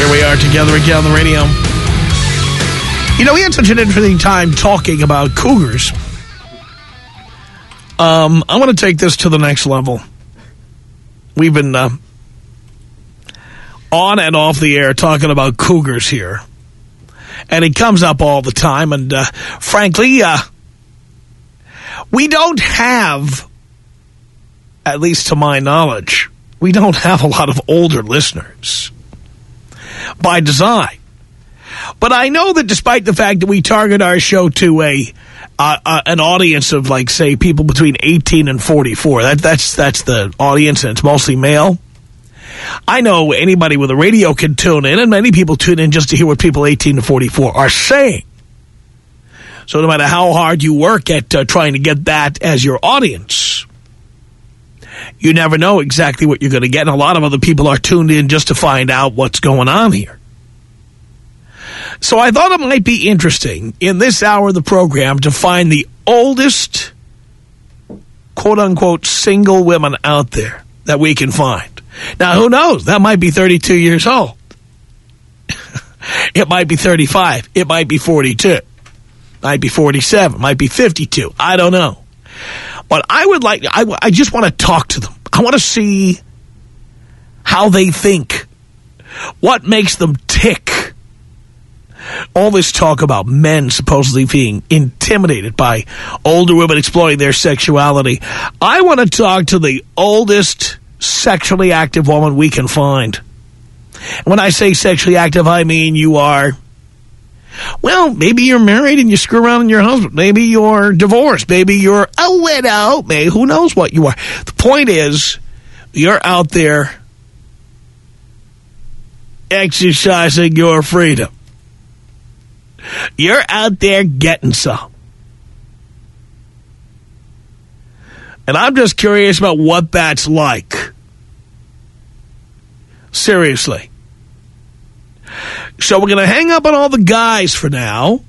Here we are together again on the radio. You know, we had such an interesting time talking about cougars. Um, I want to take this to the next level. We've been uh, on and off the air talking about cougars here. And it comes up all the time. And uh, frankly, uh, we don't have, at least to my knowledge, we don't have a lot of older listeners by design. But I know that despite the fact that we target our show to a uh, uh, an audience of, like, say, people between 18 and 44, that, that's, that's the audience, and it's mostly male. I know anybody with a radio can tune in, and many people tune in just to hear what people 18 to 44 are saying. So no matter how hard you work at uh, trying to get that as your audience, you never know exactly what you're going to get. And a lot of other people are tuned in just to find out what's going on here. So I thought it might be interesting in this hour of the program to find the oldest, quote-unquote, single women out there that we can find. Now, who knows? That might be 32 years old. it might be 35. It might be 42. Might be 47. Might be 52. I don't know. But I would like, I, I just want to talk to them. I want to see how they think. What makes them tick. All this talk about men supposedly being intimidated by older women exploiting their sexuality. I want to talk to the oldest sexually active woman we can find. when I say sexually active, I mean you are well, maybe you're married and you screw around with your husband. Maybe you're divorced. Maybe you're a widow. Maybe who knows what you are. The point is, you're out there exercising your freedom. You're out there getting some. And I'm just curious about what that's like. Seriously. So we're going to hang up on all the guys for now.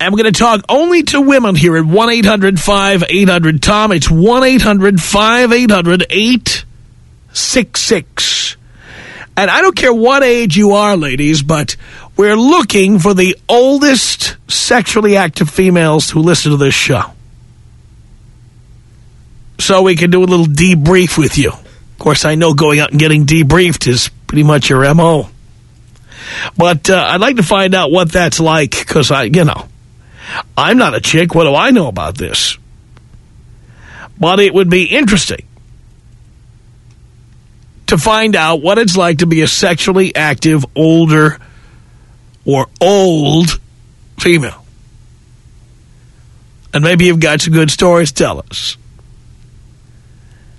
And we're going to talk only to women here at 1-800-5800-TOM. It's 1-800-5800-866. And I don't care what age you are, ladies, but we're looking for the oldest sexually active females who listen to this show. So we can do a little debrief with you. Of course, I know going out and getting debriefed is pretty much your M.O. But uh, I'd like to find out what that's like because, I, you know, I'm not a chick. What do I know about this? But it would be interesting to find out what it's like to be a sexually active, older, or old female. And maybe you've got some good stories to tell us.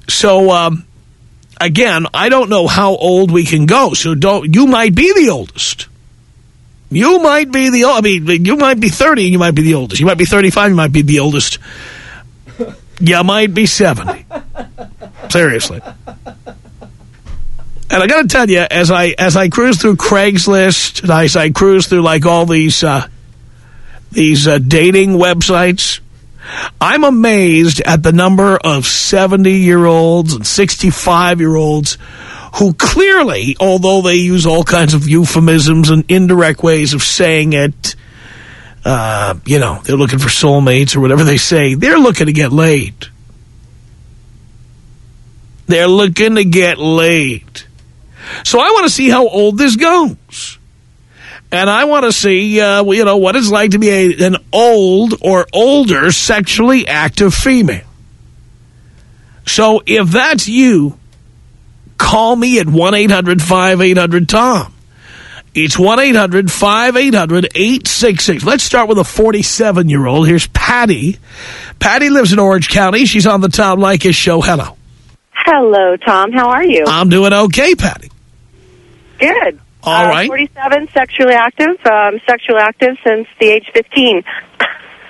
So, um, again, I don't know how old we can go, so don't. you might be the oldest. You might be the, I mean, you might be 30 and you might be the oldest. You might be 35, you might be the oldest. You might be 70. Seriously. And I got to tell you, as I as I cruise through Craigslist, as I cruise through like all these uh, these uh, dating websites, I'm amazed at the number of 70-year-olds and 65-year-olds who clearly, although they use all kinds of euphemisms and indirect ways of saying it, uh, you know, they're looking for soulmates or whatever they say, they're looking to get laid. They're looking to get laid. So I want to see how old this goes. And I want to see, uh, you know, what it's like to be a, an old or older sexually active female. So if that's you, call me at 1-800-5800-TOM. It's 1-800-5800-866. Let's start with a 47-year-old. Here's Patty. Patty lives in Orange County. She's on the Tom Leykis show. Hello. Hello, Tom. How are you? I'm doing okay, Patty. Good. All uh, right. 47, sexually active. Um, sexually active since the age 15.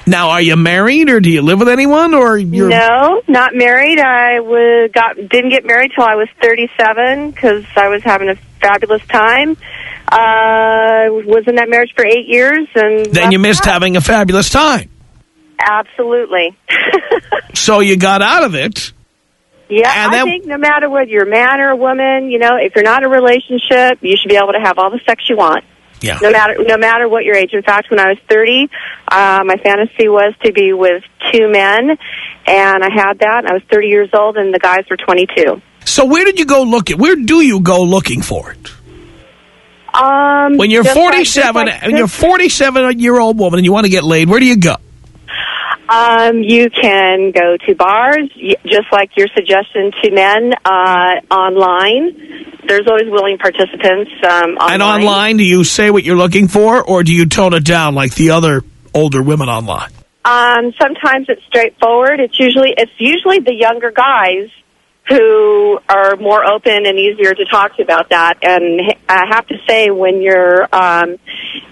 Now, are you married or do you live with anyone or you're... No, not married. I was, got didn't get married till I was 37 because I was having a fabulous time. Uh, was in that marriage for eight years, and Then you missed having a fabulous time. Absolutely. So you got out of it. Yeah, And I then- think no matter whether you're a man or a woman, you know, if you're not in a relationship, you should be able to have all the sex you want. Yeah. no matter no matter what your age. In fact, when I was 30, uh, my fantasy was to be with two men, and I had that. I was 30 years old, and the guys were 22. So where did you go looking? Where do you go looking for it? Um, When you're just like- 47, just like when you're this, 47 year old woman and you want to get laid, where do you go? Um, you can go to bars, just like your suggestion to men uh, online. There's always willing participants um, online. And online, do you say what you're looking for, or do you tone it down like the other older women online? Um, sometimes it's straightforward. It's usually it's usually the younger guys who are more open and easier to talk to about that. And I have to say, when you're um,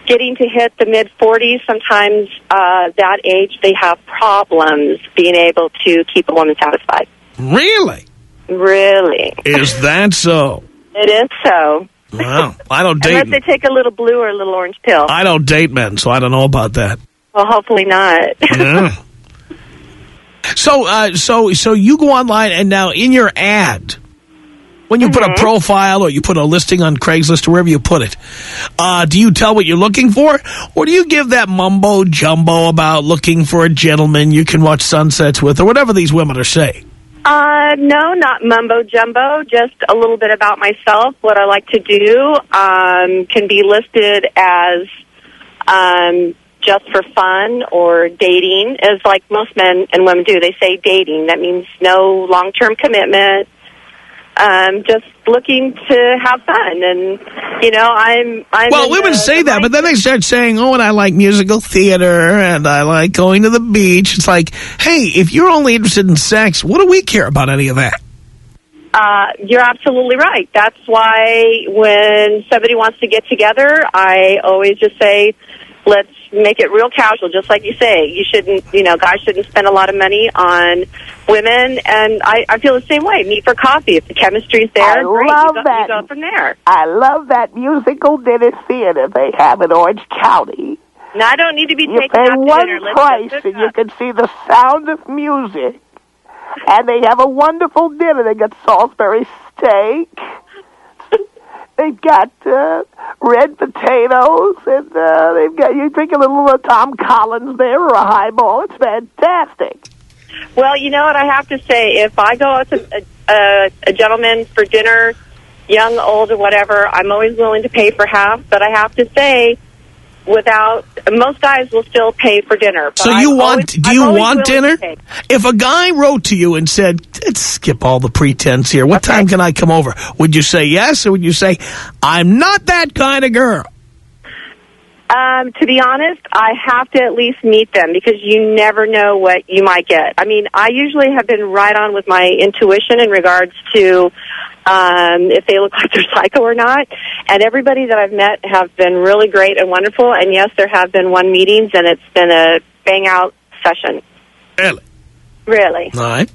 getting to hit the mid 40s, sometimes uh, that age they have problems being able to keep a woman satisfied. Really? Really, Is that so? it is so. Well, I don't date. Unless they take a little blue or a little orange pill. I don't date men, so I don't know about that. Well, hopefully not. Yeah. So, uh, so, so you go online, and now in your ad, when you put a profile or you put a listing on Craigslist or wherever you put it, uh, do you tell what you're looking for, or do you give that mumbo jumbo about looking for a gentleman you can watch sunsets with, or whatever these women are saying? Uh, no, not mumbo jumbo. Just a little bit about myself. What I like to do um, can be listed as um, just for fun or dating, as like most men and women do. They say dating. That means no long term commitment. Um, just looking to have fun, and you know, I'm. I'm Well, women the- say the that, but then they start saying, oh, and I like musical theater, and I like going to the beach. It's like, hey, if you're only interested in sex, what do we care about any of that? Uh, you're absolutely right. That's why when somebody wants to get together, I always just say, let's make it real casual, just like you say. You shouldn't, you know, guys shouldn't spend a lot of money on women, and I, I feel the same way. Meet for coffee. If the chemistry's there, I great. love you, go, that. you go from there. I love that musical dinner theater they have in Orange County. Now, I don't need to be You taken out one dinner. Price and hook you can see the sound of music. And they have a wonderful dinner. They got Salisbury steak. They've got uh, red potatoes, and uh, they've got you drink a little of Tom Collins there or a highball. It's fantastic. Well, you know what I have to say. If I go out to a, a, a gentleman for dinner, young, old, or whatever, I'm always willing to pay for half. But I have to say, without most guys will still pay for dinner. So I'm you want? always- do you want dinner? If a guy wrote to you and said, "Let's skip all the pretense here. What Okay. time can I come over?" Would you say yes, or would you say, "I'm not that kind of girl"? Um, to be honest, I have to at least meet them because you never know what you might get. I mean, I usually have been right on with my intuition in regards to um, if they look like they're psycho or not. And everybody that I've met have been really great and wonderful. And yes, there have been one meetings, and it's been a bang out session. Really? Really. All right.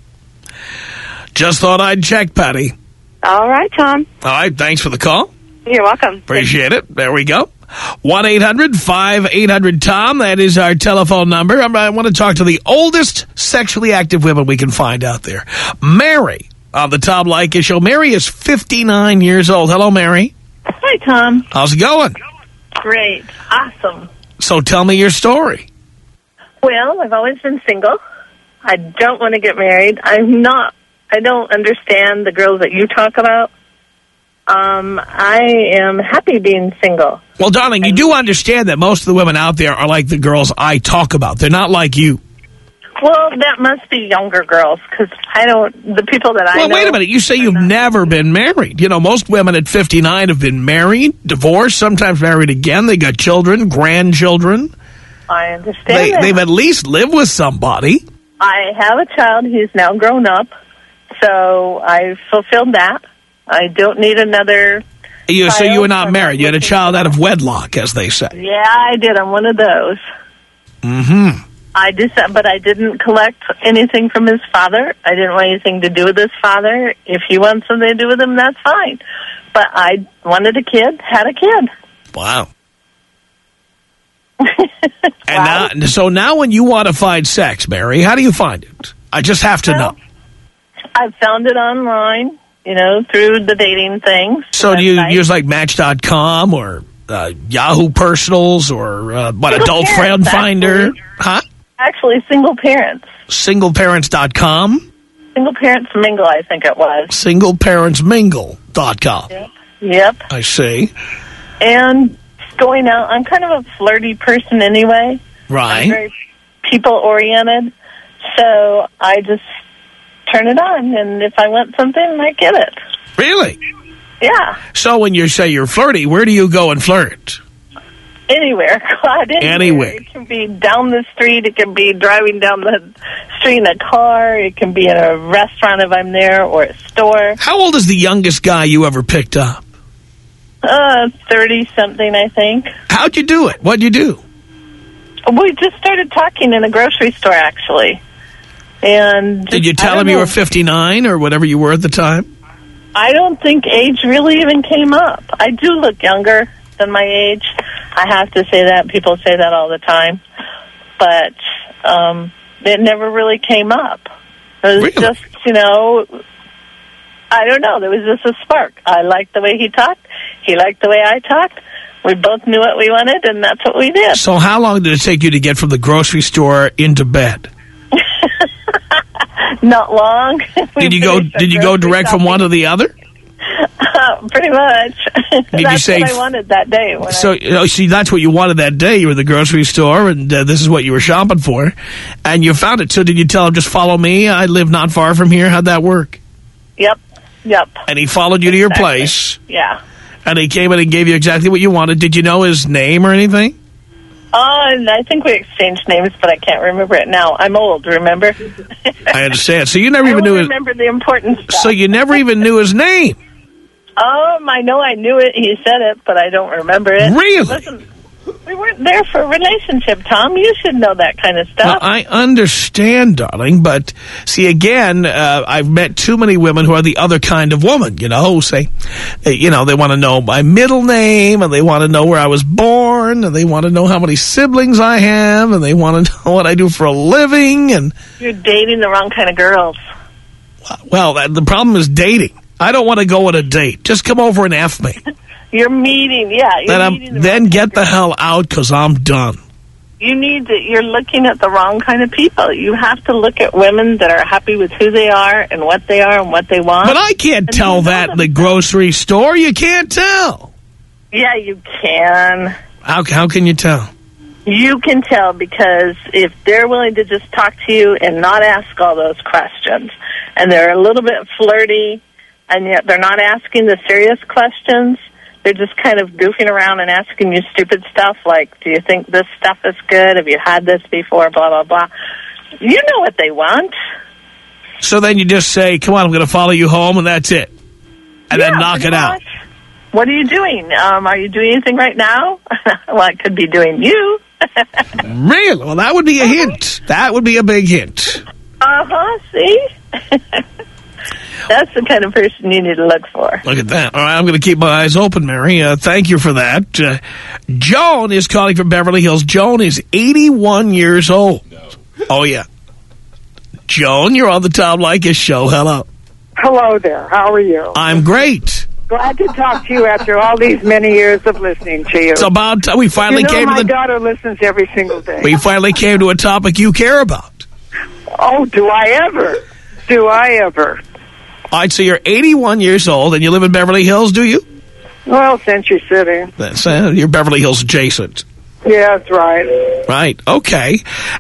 Just thought I'd check, Patty. All right, Tom. All right. Thanks for the call. You're welcome. Appreciate it. There we go. 1-800-5800-TOM. That is our telephone number. I'm- I want to talk to the oldest sexually active women we can find out there. Mary on the Tom Leykis show. Mary is 59 years old. Hello, Mary. Hi, Tom. How's it going? Great. Awesome. So tell me your story. Well, I've always been single. I don't want to get married. I'm not, I don't understand the girls that you talk about. Um, I am happy being single. Well, darling, you do understand that most of the women out there are like the girls I talk about. They're not like you. Well, that must be younger girls because I don't. The people that I Well, know. wait a minute. You say you've never been married. You know, most women at 59 have been married, divorced, sometimes married again. They got children, grandchildren. I understand. They, they've at least lived with somebody. I have a child who's now grown up, so I've fulfilled that. I don't need another. You, so you were not married. You had a child out of wedlock, as they say. Yeah, I did. I'm one of those. Mm-hmm. I just, but I didn't collect anything from his father. I didn't want anything to do with his father. If he wants something to do with him, that's fine. But I wanted a kid, had a kid. Wow. And now, so now when you want to find sex, Mary, how do you find it? I just have to Well, know. I found it online, you know, through the dating things. So do you website. use like Match.com or uh, Yahoo Personals or uh, what, Adult Friend Finder? Huh? Actually, single parents. Singleparents.com? Single parents mingle, I think it was. Singleparentsmingle.com. Yep. I see. And going out, I'm kind of a flirty person anyway. I'm Right. very people oriented. So I just turn it on, and if I want something, I get it. Really? Yeah, So when you say you're flirty, where do you go and flirt? Anywhere. Anywhere. Anywhere. It can be down the street. It can be driving down the street in a car. It can be in a restaurant if I'm there, or a store. How old is the youngest guy you ever picked up? Uh, thirty something, I think. How'd you do it? What'd you do? We just started talking in a grocery store, actually. And Did you tell him you were 59 or whatever you were at the time? I don't think age really even came up. I do look younger than my age. I have to say that. People say that all the time. But um, it never really came up. It was Really? just, you know, I don't know. There was just a spark. I liked the way he talked. He liked the way I talked. We both knew what we wanted, and that's what we did. So how long did it take you to get from the grocery store into bed? Not long. Did you go Did you go direct from one to the other? Pretty much. you that's say what I wanted that day. So, I, you know, see, that's what you wanted that day. You were at the grocery store, and uh, this is what you were shopping for, and you found it. So did you tell him, just follow me? I live not far from here. How'd that work? yep, yep. And he followed you to your place, Yeah. and he came in and gave you exactly what you wanted. Did you know his name or anything? Oh, and I think we exchanged names, but I can't remember it now. I'm old, remember? I understand. So you never I even knew his, remember the important stuff. so you never even knew his name. Um, I know I knew it. He said it, but I don't remember it. Really? Listen, we weren't there for a relationship, Tom. You should know that kind of stuff. I understand, darling, but see, again, uh, I've met too many women who are the other kind of woman, you know, who say, uh, you know, they want to know my middle name, and they want to know where I was born, and they want to know how many siblings I have, and they want to know what I do for a living, and, You're dating the wrong kind of girls. well, the problem is dating. I don't want to go on a date. Just come over and F me. You're meeting, yeah. You're then meeting the then get the hell out, because I'm done. You need to, you're looking at the wrong kind of people. You have to look at women that are happy with who they are and what they are and what they want. But I can't And tell that in the grocery store. You can't tell. yeah, you can. How, how can you tell? You can tell because if they're willing to just talk to you and not ask all those questions, and they're a little bit flirty, and yet they're not asking the serious questions, they're just kind of goofing around and asking you stupid stuff like, do you think this stuff is good? Have you had this before? Blah, blah, blah. You know what they want. So then you just say, come on, I'm going to follow you home, and that's it. And then knock it out. What are you doing? Um, are you doing anything right now? well, I could be doing you. Really? Well, that would be a hint. That would be a big hint. Uh-huh, see? That's the kind of person you need to look for. Look at that. All right, I'm going to keep my eyes open, Mary. Uh, thank you for that. Uh, Joan is calling from Beverly Hills. Joan is 81 years old. Oh, yeah. Joan, you're on the Tom Leykis show. Hello. Hello there. How are you? I'm great. Glad to talk to you after all these many years of listening to you. It's about time we finally you know, came my to the daughter listens every single day. we finally came to a topic you care about. oh, do I ever? Do I ever? All right, so you're 81 years old and you live in Beverly Hills, do you? Well, Century City. That's, uh, you're Beverly Hills adjacent. Yeah, that's right. Right, okay.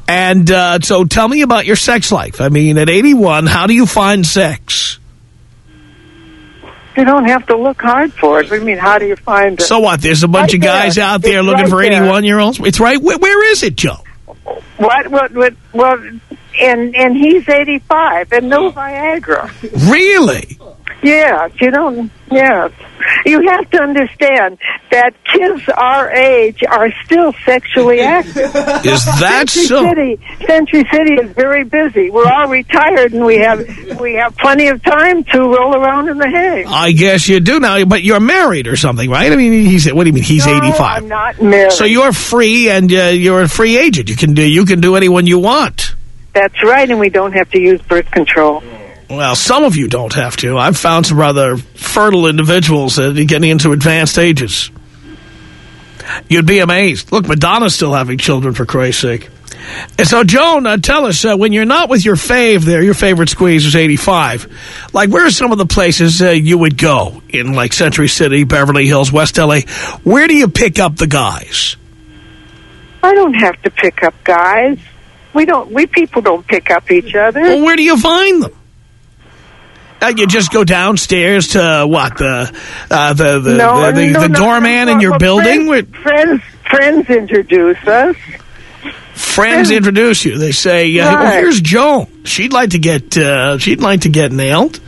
And uh, so tell me about your sex life. I mean, at 81, how do you find sex? You don't have to look hard for it. I mean, how do you find it? So what, there's a bunch Right of guys there. out there It's looking right for 81-year-olds? It's right, where, where is it, Joe? what? What? What? Well, and and he's eighty-five and no Viagra. Really? Yes, you don't. Yes, you have to understand that kids our age are still sexually active. Is that Century so? City, Century City is very busy. We're all retired, and we have we have plenty of time to roll around in the hay. I guess you do now, but you're married or something, right? I mean, he's what do you mean? He's No, 85. I'm not married. So you're free and uh, you're a free agent. You can do you can do anyone you want. That's right, and we don't have to use birth control. Well, some of you don't have to. I've found some rather fertile individuals that are getting into advanced ages. You'd be amazed. Look, Madonna's still having children, for Christ's sake. And so, Joan, uh, tell us, uh, when you're not with your fave there, your favorite squeeze is 85, like, where are some of the places uh, you would go in, like, Century City, Beverly Hills, West L.A.? Where do you pick up the guys? I don't have to pick up guys. We don't. We people don't pick up each other. Well, where do you find them? Uh, you just go downstairs to, what, the uh, the, the, no, the, the, no, the no, doorman in your well, building? Friends, friends, friends introduce us. friends introduce you. They say, uh, well, "Here's Joan. She'd like to get uh, she'd like to get nailed."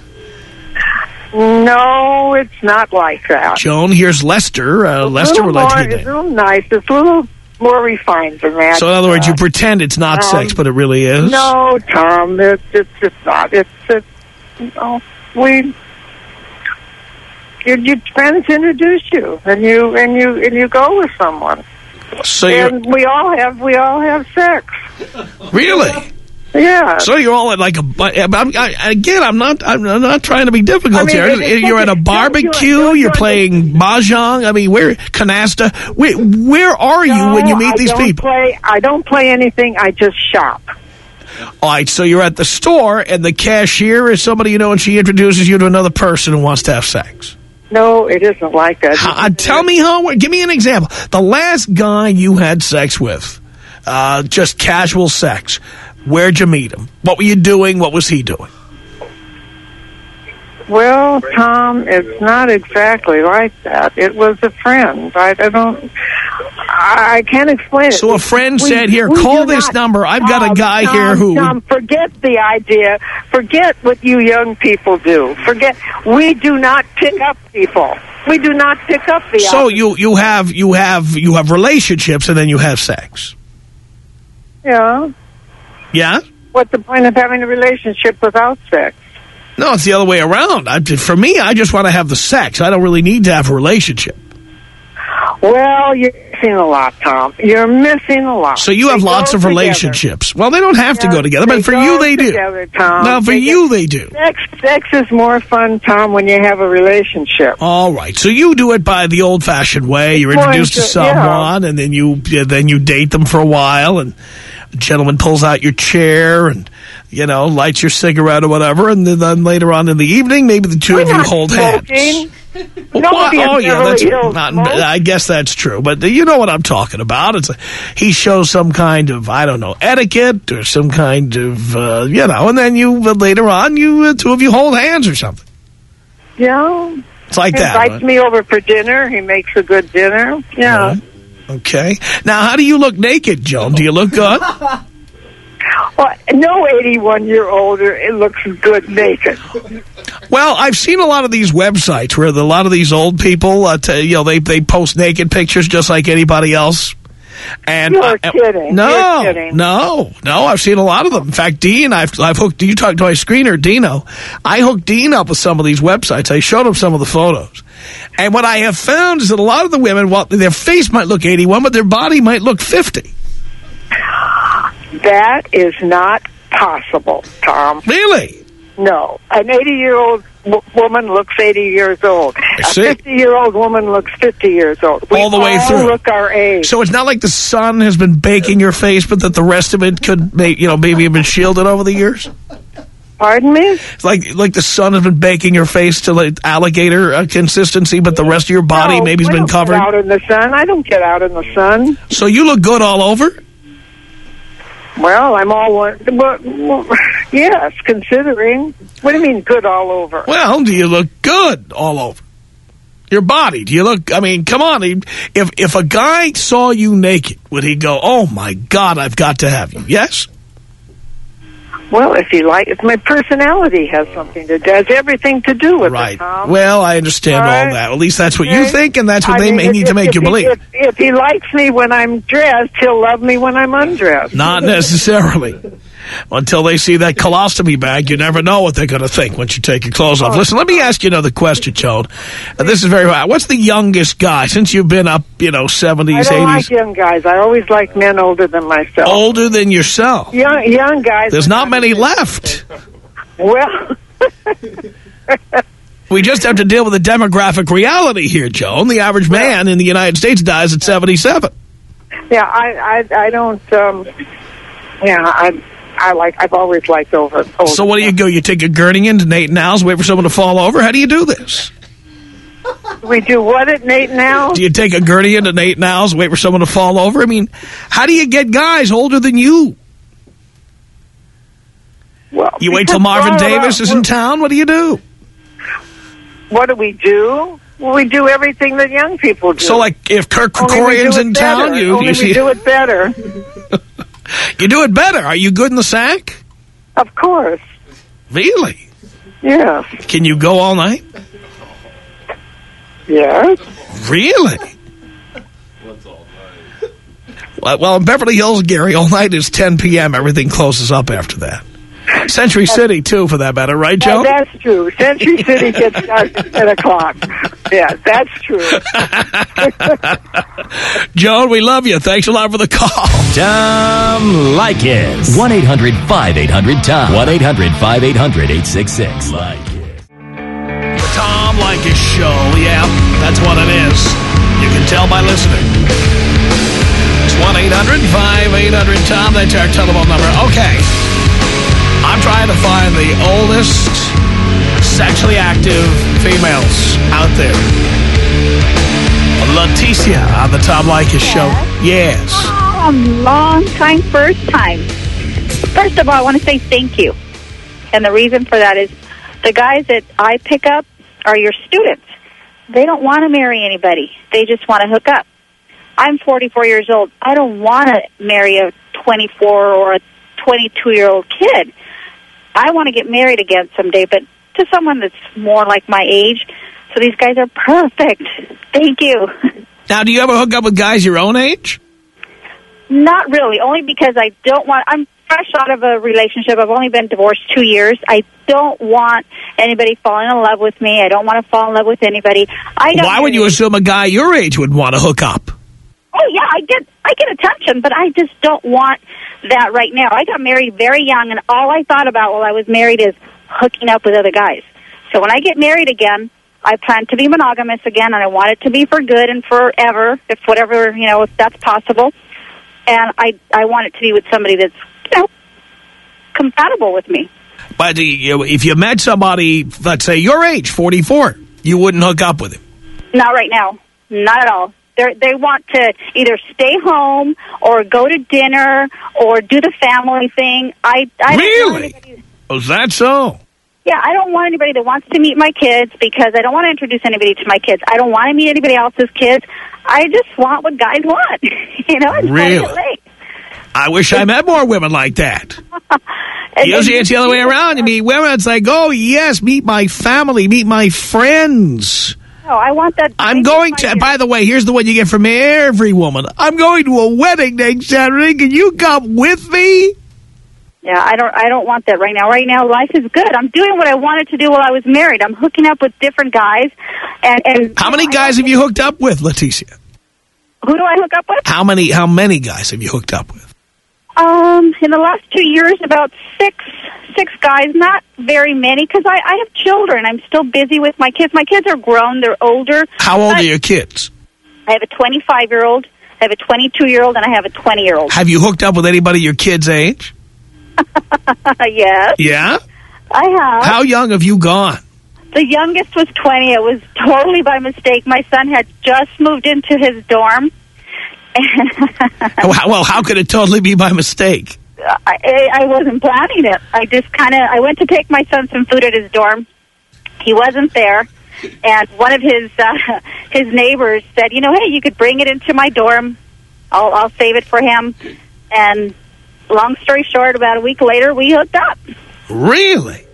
No, it's not like that. Joan, here's Lester. Uh, Lester would like to get It's a little nice. It's a little more refined than that. So, in other words, you pretend it's not um, sex, but it really is. No, Tom, it's it's it's not. It's it's no, we. Your, your friends introduce you, and you and you and you go with someone, So and we all have we all have sex. really. Yeah. So you're all at like a. I'm, I, again, I'm not. I'm not trying to be difficult I mean, here. it- You're at a. Don't barbecue. do don't You're playing mahjong. I mean, where canasta? Where, where are you when you meet I these people? Play, I don't play anything. I just shop. All right, so you're at the store, and the cashier is somebody you know, and she introduces you to another person who wants to have sex. No, it isn't like that. Uh, tell me how. Give me an example. The last guy you had sex with, uh, just casual sex. Where'd you meet him? What were you doing? What was he doing? Well, Tom, it's not exactly like that. It was a friend. I, I don't. I, can't explain it. So a friend We- said, "Here, call this not- number. I've got a guy Tom, here who." Tom, forget the idea. Forget what you young people do. Forget. We do not pick up people. We do not pick up the. so opposite. you you have you have you have relationships, and then you have sex. Yeah. Yeah. What's the point of having a relationship without sex? No, it's the other way around. I, for me, I just want to have the sex. I don't really need to have a relationship. Well, you're missing a lot, Tom. You're missing a lot. So you have They lots of together. relationships. Well, they don't have to go together, but for you, they do. Tom. Now, for They you, they do. Sex, sex is more fun, Tom, when you have a relationship. All right. So you do it by the old-fashioned way. You're introduced to it's, uh, yeah. someone, and then you then you date them for a while, and gentleman pulls out your chair and you know lights your cigarette or whatever, and then, then later on in the evening, maybe the 2 We're of you hold smoking. hands. Well, in oh yeah, that's not. I guess that's true, but you know what I'm talking about. It's a, he shows some kind of I don't know etiquette or some kind of uh, you know, and then you uh, later on you uh, two of you hold hands or something. Yeah. It's like He that. invites right? me over for dinner. He makes a good dinner. Yeah. Right. Okay. Now, how do you look naked, Joan? Do you look good? Well, no 81 year older it looks good naked. Well, I've seen a lot of these websites where the, a lot of these old people, uh, t- you know, they they post naked pictures just like anybody else. And You're I- kidding. No, You're kidding. no, no. I've seen a lot of them. In fact, Dean, I've I've hooked. You talked to my screener, Dino. I hooked Dean up with some of these websites. I showed him some of the photos, and what I have found is that a lot of the women, while their face might look eighty-one, but their body might look fifty. That is not possible, Tom. Really? No. An 80 year old woman looks 80 years old. A 50 year old woman looks 50 years old. We All the way all through. look our age. So it's not like the sun has been baking your face, but that the rest of it could, may, you know, maybe have been shielded over the years. Pardon me? It's like like the sun has been baking your face to like alligator uh, consistency, but the rest of your body No, maybe has I been don't covered. Get out in the sun. I don't get out in the sun. So you look good all over? Well, I'm all one. Well, well, yes, considering. What do you mean, good all over? Well, do you look good all over? Your body, do you look, I mean, come on. If, if a guy saw you naked, would he go, oh my God, I've got to have you? Yes? Well, if you like, if my personality has something to do, has everything to do with Right. it, Tom. Well, I understand all, All right. that. At least that's what you think, and that's what I they mean, may if- need to make you he- believe. If, if he likes me when I'm dressed, he'll love me when I'm undressed. Not necessarily. Until they see that colostomy bag, you never know what they're going to think once you take your clothes off. Oh, Listen, let me ask you another question, Joan. This is very What's the youngest guy, since you've been up, you know, 70s, I don't 80s, like young guys. I always like men older than myself. older than yourself? Young, young guys. There's not many left. Well, We just have to deal with the demographic reality here, Joan. The average man in the United States dies at 77. yeah, I, I, I don't. Um, yeah, I, I like. I've always liked over. So what do you go? You take a gurney into Nate and Al's, wait for someone to fall over? How do you do this? We do what at Nate now? Do you take a gurney into Nate and Al's, wait for someone to fall over? I mean, how do you get guys older than you? Well, You wait till Marvin Davis is in town? What do you do? What do we do? Well, we do everything that young people do. So, like, if Kirk Only we Kerkorian's do it in better. town, you Only you, we see, do it better. you do it better. Are you good in the sack? Of course. Really? Yes. Can you go all night? Yes. Really? Well, well, in Beverly Hills, Gary, all night is 10 p.m. Everything closes up after that. Century City, too, for that matter, right, Joe? that's true. Century City gets dark at 10 o'clock. Yeah, that's true. Joan, we love you. Thanks a lot for the call. Tom Leykis. 1 800 5800 Tom. 1 800 5800 866. Leykis. The Tom Leykis Show. Yeah, that's what it is. You can tell by listening. It's 1-800-5800-TOM. That's our telephone number. Okay. I'm trying to find the oldest sexually active females out there. Leticia on the Tom Leykis Show. Yes. Um, long time, first time. First of all, I want to say thank you. And the reason for that is the guys that I pick up are your students. They don't want to marry anybody. They just want to hook up. I'm 44 years old. I don't want to marry a 24 or a 22 year old kid. I want to get married again someday, but to someone that's more like my age. So these guys are perfect. Thank you. Now, do you ever hook up with guys your own age? Not really, only because I don't want. I'm fresh out of a relationship. I've only been divorced two years. I don't want anybody falling in love with me. I don't want to fall in love with anybody. I got Why would you assume a guy your age would want to hook up? Oh yeah, I get I get attention, but I just don't want that right now. I got married very young, and all I thought about while I was married is hooking up with other guys. So when I get married again, I plan to be monogamous again, and I want it to be for good and forever, if whatever you know, if that's possible. And I I want it to be with somebody that's you know compatible with me. But you- if you met somebody, let's say your age, 44, you wouldn't hook up with him. Not right now. Not at all. They they want to either stay home or go to dinner or do the family thing. I, I Really? Oh, is that so? yeah, I don't want anybody that wants to meet my kids because I don't want to introduce anybody to my kids. I don't want to meet anybody else's kids. I just want what guys want. you know, it's Really? late. I wish I met more women like that. Usually it's the other way around. You meet women, it's like, oh, yes, meet my family, meet my friends. No, I want that. I'm going to, by the way, here's the one you get from every woman. I'm going to a wedding next Saturday. Can you come with me? Yeah, I don't. I don't want that right now. Right now, life is good. I'm doing what I wanted to do while I was married. I'm hooking up with different guys, and and How many guys have you hooked up with, Leticia? Who do I hook up with? How many, how many guys have you hooked up with? Um, in the last two years, about six six guys. Not very many because I, I have children. I'm still busy with my kids. My kids are grown. They're older. How old are your kids? I have a 25 year old. I have a 22 year old, and I have a 20 year old. Have you hooked up with anybody your kid's age? yes. Yeah? I have. How young have you gone? The youngest was 20. It was totally by mistake. My son had just moved into his dorm. well, how could it totally be by mistake? I, I wasn't planning it. I just kind of, I went to take my son some food at his dorm. He wasn't there. And one of his uh, his neighbors said, you know, hey, you could bring it into my dorm. I'll, I'll save it for him. And long story short, about a week later, we hooked up. Really?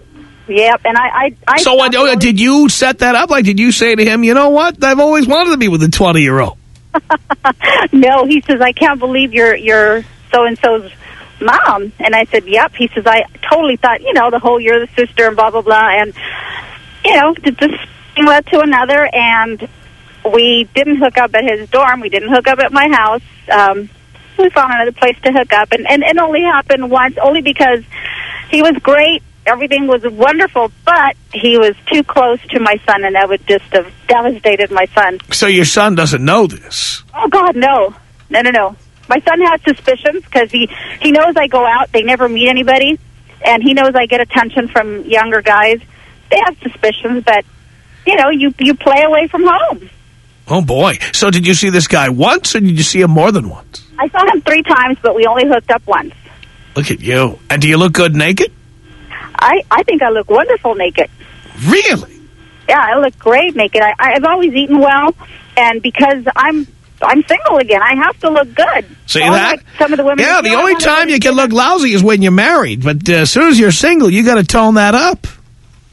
Yep. And I, I, I so what, oh, did you set that up? Like, did you say to him, you know what? I've always wanted to be with a 20-year-old. no, he says, I can't believe you're, you're so-and-so's mom. And I said, yep. He says, I totally thought, you know, the whole you're the sister and blah, blah, blah. And, you know, thing led to another. And we didn't hook up at his dorm. We didn't hook up at my house. Um, we found another place to hook up. And, and it only happened once, only because he was great. Everything was wonderful, but he was too close to my son, and that would just have devastated my son. So your son doesn't know this? Oh, God, no. No, no, no. My son has suspicions because he, he knows I go out. They never meet anybody. And he knows I get attention from younger guys. They have suspicions, but, you know, you, you play away from home. Oh, boy. So did you see this guy once, or did you see him more than once? I saw him three times, but we only hooked up once. Look at you. And do you look good naked? I, I think I look wonderful naked. Really? Yeah, I look great naked. I, I've always eaten well, and because I'm I'm single again, I have to look good. See so that? Like some of the women. Yeah, the only time you can look lousy is when you're married. But uh, as soon as you're single, you got to tone that up.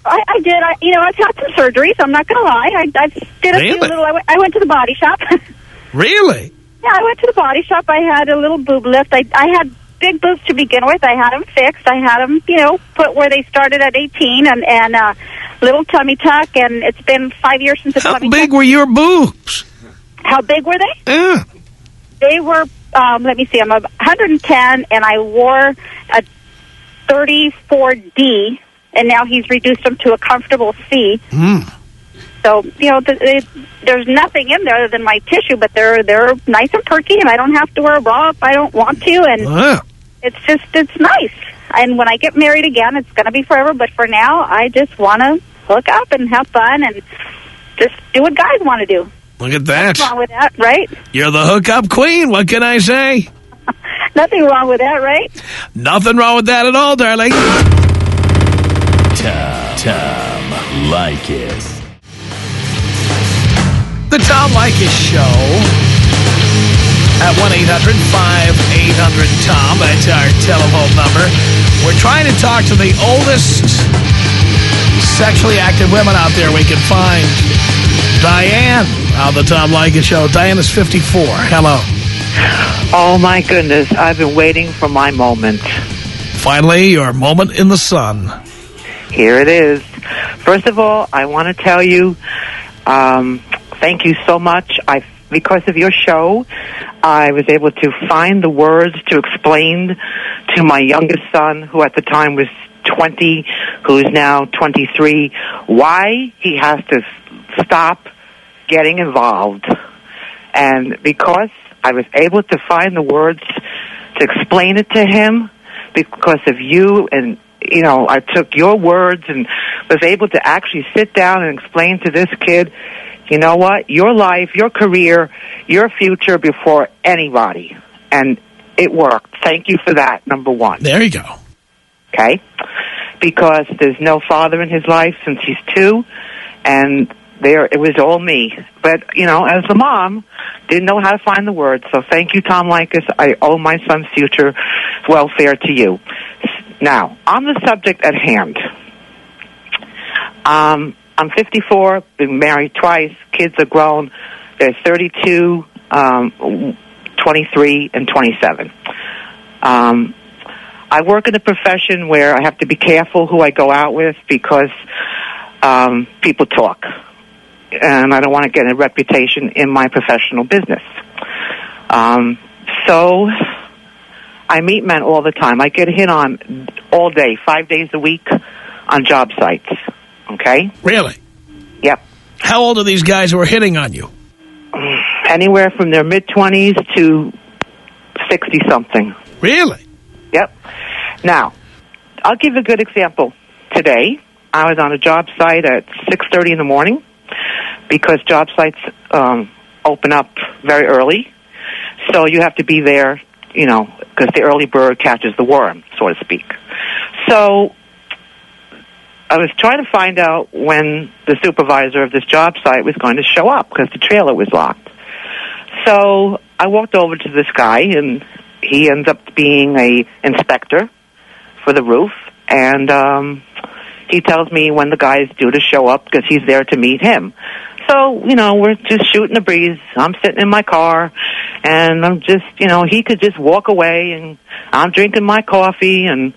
I, I did. I, you know, I've had some surgeries. I'm not going to lie. I, I did a really? little. I went, I went to the body shop. really? Yeah, I went to the body shop. I had a little boob lift. I I had big boobs to begin with. I had them fixed. I had them, you know, put where they started at 18 and, and uh, little tummy tuck. And it's been five years since the How tummy big tuck. were your boobs? How big were they? Yeah. They were, um, let me see, I'm a 110 and I wore a 34D and now he's reduced them to a comfortable C. Mm. So, you know, th th there's nothing in there other than my tissue, but they're they're nice and perky, and I don't have to wear a bra if I don't want to, and Wow. it's just it's nice. And when I get married again, it's going to be forever. But for now, I just want to hook up and have fun and just do what guys want to do. Look at that. Nothing wrong with that, right? You're the hookup queen. What can I say? Nothing wrong with that, right? Nothing wrong with that at all, darling. Tom, Tom Leykis. The Tom Leykis Show at 1-800-5800-TOM. That's our telephone number. We're trying to talk to the oldest sexually active women out there we can find. Diane on the Tom Leykis Show. Diane is 54. Hello. Oh, my goodness. I've been waiting for my moment. Finally, your moment in the sun. Here it is. First of all, I want to tell you um, thank you so much. I because of your show, I was able to find the words to explain to my youngest son, who at the time was 20, who is now 23, why he has to stop getting involved. And because I was able to find the words to explain it to him, because of you and you know, I took your words and was able to actually sit down and explain to this kid, you know what, your life, your career, your future before anybody. And it worked. Thank you for that, number one. There you go. Okay? Because there's no father in his life since he's two, and there it was all me. But, you know, as a mom, didn't know how to find the words. So thank you, Tom Leykis. I owe my son's future welfare to you. Now, on the subject at hand, um, I'm 54, been married twice, kids are grown. They're 32, um, 23, and 27. Um, I work in a profession where I have to be careful who I go out with because um, people talk. And I don't want to get a reputation in my professional business. Um, so I meet men all the time. I get hit on all day, five days a week on job sites. Okay? Really? Yep. How old are these guys who are hitting on you? Anywhere from their mid 20s to 60 something. Really? Yep. Now, I'll give a good example. today. I was on a job site at 6.30 in the morning because job sites um, open up very early. So you have to be there, you know, because the early bird catches the worm, so to speak. So I was trying to find out when the supervisor of this job site was going to show up because the trailer was locked. So I walked over to this guy, and he ends up being a inspector for the roof, and um, he tells me when the guy's due to show up because he's there to meet him. So, you know, we're just shooting the breeze. I'm sitting in my car and I'm just, you know, he could just walk away and I'm drinking my coffee and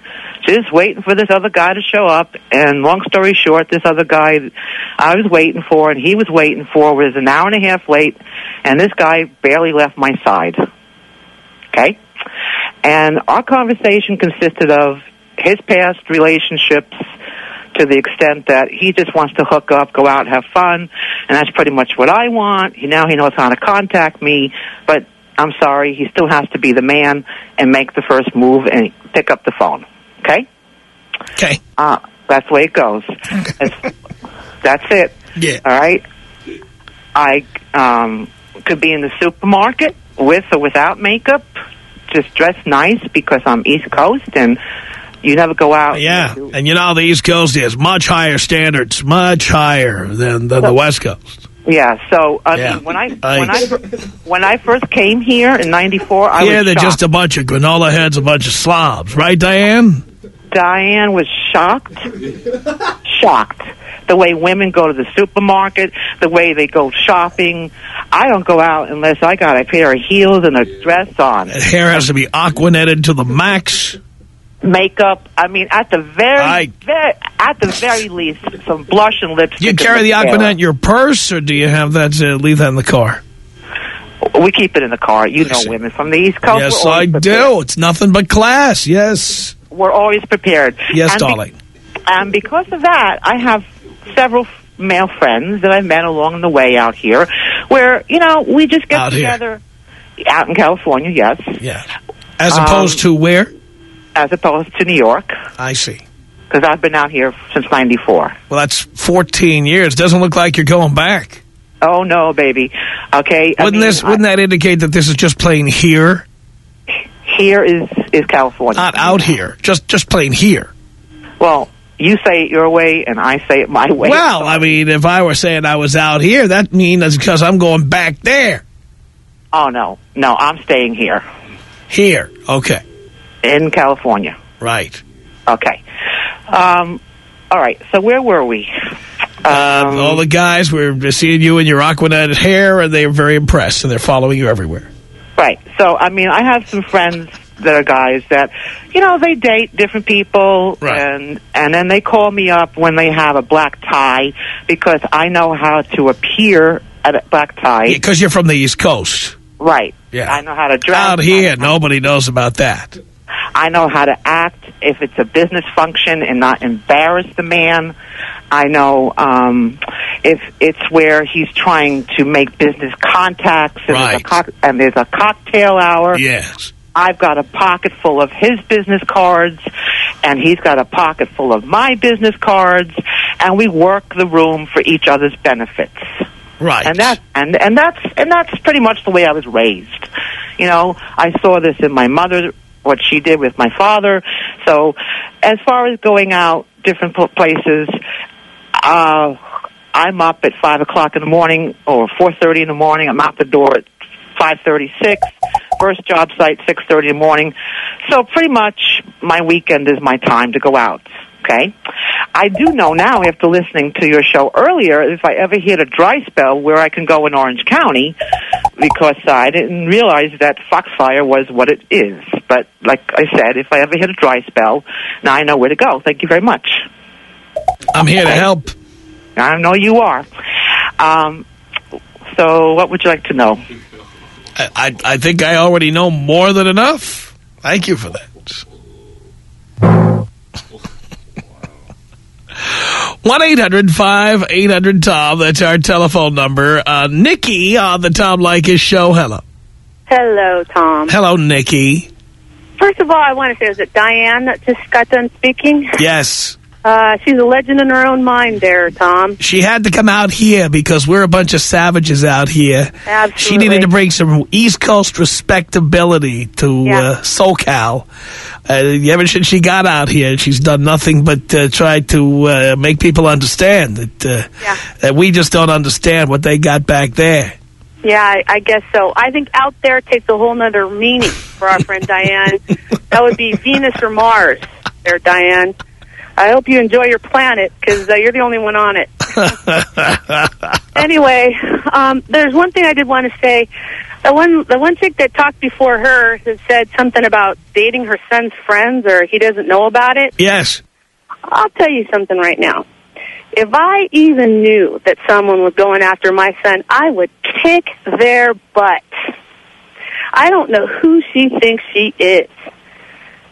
just waiting for this other guy to show up. And long story short, this other guy I was waiting for and he was waiting for was an hour and a half late and this guy barely left my side. Okay? And our conversation consisted of his past relationships to the extent that he just wants to hook up, go out, have fun, and that's pretty much what I want. Now he knows how to contact me, but I'm sorry, he still has to be the man and make the first move and pick up the phone. Okay? Okay. Uh, that's the way it goes. That's, that's it. Yeah. All right? I um, could be in the supermarket with or without makeup, just dress nice because I'm East Coast and you never go out. Yeah, and you know the East Coast is much higher standards, much higher than, than the West Coast. Yeah, so I Yeah. mean, when I when I when I first came here in '94, I yeah, was they're shocked. just a bunch of granola heads, a bunch of slobs, right, Diane? Diane was shocked, shocked. The way women go to the supermarket, the way they go shopping. I don't go out unless I got a pair of heels and a dress on. Hair has to be aquanetted to the max. Makeup. I mean, at the very, I- very at the very least, some blush and lipstick. Do you carry the. Aquanet in your purse, or do you have that? Uh, leave that in the car. We keep it in the car. You know, women from the East Coast. yes, I always do. It's nothing but class. Yes, We're always prepared. yes, And be- darling. And because of that, I have several f- male friends that I've met along the way out here, where you know we just get Out here. together out in California, yes, Yeah. As Um, opposed to where? as opposed to New York, I see. because I've been out here since '94. Well, that's 14 years. Doesn't look like you're going back. Oh no, baby. Okay, Wouldn't mean, this? Wouldn't that indicate that this is just plain here, I- here is is California, not out here? Just just plain here. Well, you say it your way, and I say it my way. Well, I mean, if I were saying I was out here, that means that's because I'm going back there. oh no, no, I'm staying here Here. Okay. in California. Right. Okay. Um, all right. So where were we? Um, All the guys were seeing you in your Aquanet hair, and they were very impressed, and they're following you everywhere. Right. So, I mean, I have some friends that are guys that, you know, they date different people, Right. and and then they call me up when they have a black tie because I know how to appear at a black tie. Because you're from the East Coast. Right. Yeah. I know how to dress. Out here, nobody knows about that. I know how to act if it's a business function and not embarrass the man. I know um, if it's where he's trying to make business contacts and, there's, a Right. cock- and there's a cocktail hour. Yes. I've got a pocket full of his business cards, and he's got a pocket full of my business cards, and we work the room for each other's benefits. Right. And that and and that's and that's pretty much the way I was raised. You know, I saw this in my mother, what she did with my father. So, as far as going out different pl- places, uh, I'm up at five o'clock in the morning or four thirty in the morning. I'm out the door at five thirty six. First job site six thirty in the morning. So pretty much my weekend is my time to go out. Okay. I do know now after listening to your show earlier, if I ever hit a dry spell where I can go in Orange County, because I didn't realize that Foxfire was what it is. But like I said, if I ever hit a dry spell, now I know where to go. Thank you very much. I'm here to help. I know you are. Um, so what would you like to know? I, I, I think I already know more than enough. Thank you for that. One eight hundred five eight hundred Tom. That's our telephone number. Uh, Nikki on the Tom Leykis show. Hello, Hello, Tom. hello, Nikki. First of all, I want to say, is it Diane that just got done speaking? Yes, Uh, she's a legend in her own mind there, Tom. She had to come out here because we're a bunch of savages out here. Absolutely. She needed to bring some East Coast respectability to Yeah. uh, SoCal. Uh, ever since she got out here, she's done nothing but uh, try to uh, make people understand that, uh, Yeah. that we just don't understand what they got back there. Yeah, I, I guess so. I think out there takes a whole nother meaning for our friend Diane. That would be Venus or Mars there, Diane. I hope you enjoy your planet because uh, you're the only one on it. anyway, um, there's one thing I did want to say. The one, the one chick that talked before her has said something about dating her son's friends, or he doesn't know about it. Yes. I'll tell you something right now. If I even knew that someone was going after my son, I would kick their butt. I don't know who she thinks she is.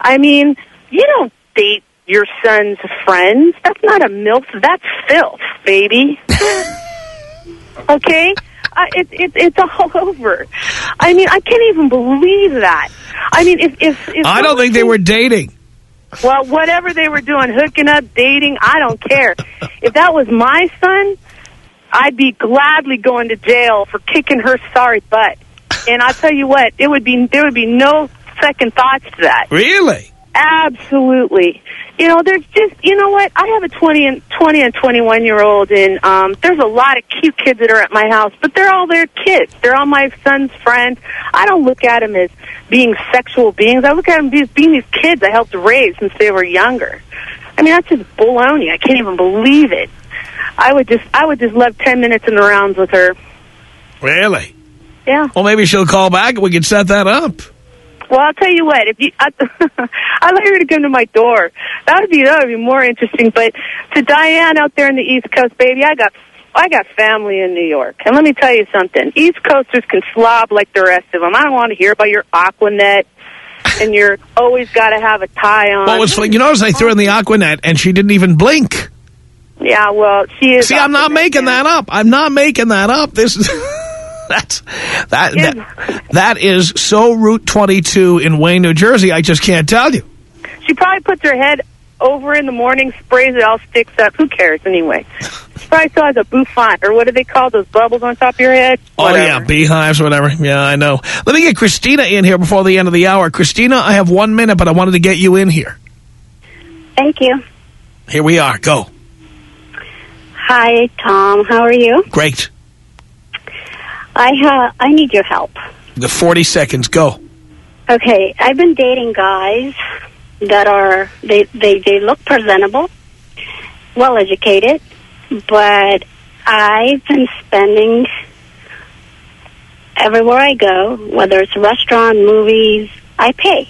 I mean, you don't date your son's friends. That's not a MILF. That's filth, baby. okay? Uh, it, it, it's all over. I mean, I can't even believe that. I mean, if... if, if I don't think they were dating. well, whatever they were doing, hooking up, dating, I don't care. If that was my son, I'd be gladly going to jail for kicking her sorry butt. And I'll tell you what, it would be there would be no second thoughts to that. Really? Absolutely. You know, there's just you know what? I have a twenty and twenty and twenty one year old, and um, there's a lot of cute kids that are at my house, but they're all their kids. They're all my son's friends. I don't look at them as being sexual beings. I look at them as being these kids I helped raise since they were younger. I mean, that's just baloney. I can't even believe it. I would just, I would just love ten minutes in the rounds with her. Really? Yeah. Well, maybe she'll call back and we can set that up. Well, I'll tell you what. If you, I, I'd like her to come to my door. That would be that would be more interesting. But to Diane out there in the East Coast, baby, I got I got family in New York, and let me tell you something. East Coasters can slob like the rest of them. I don't want to hear about your Aquanet and you're always got to have a tie on. What was funny, you notice I threw in the Aquanet and she didn't even blink. Yeah, well, she is. See, I'm not making that up. I'm not making that up. This is that's that, that that is so Route 22 in Wayne, New Jersey. I just can't tell you. She probably puts her head over in the morning, sprays it, all sticks up. Who cares anyway? She probably still has a bouffant, or what do they call those bubbles on top of your head? Oh yeah, beehives, or whatever. Yeah, I know. Let me get Christina in here before the end of the hour. Christina, I have one minute, but I wanted to get you in here. Thank you. Here we are. Go. Hi, Tom. How are you? Great. I ha- I need your help. The 40 seconds. Go. Okay, I've been dating guys that are they they they look presentable, well educated, but I've been spending everywhere I go, whether it's a restaurant, movies, I pay.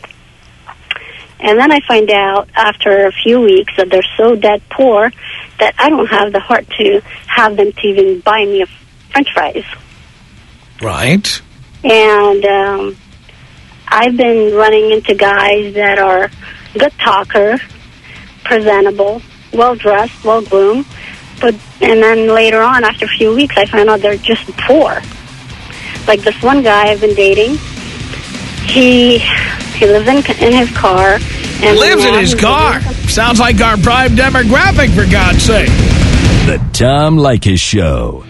And then I find out after a few weeks that they're so dead poor that I don't have the heart to have them to even buy me a french fries. Right. And um, I've been running into guys that are good talker, presentable, well dressed, well groomed, but and then later on, after a few weeks, I find out they're just poor. Like this one guy I've been dating, he he lives in in his car and Lives in his car. living Sounds like our prime demographic, for God's sake. The Tom Leykis Show.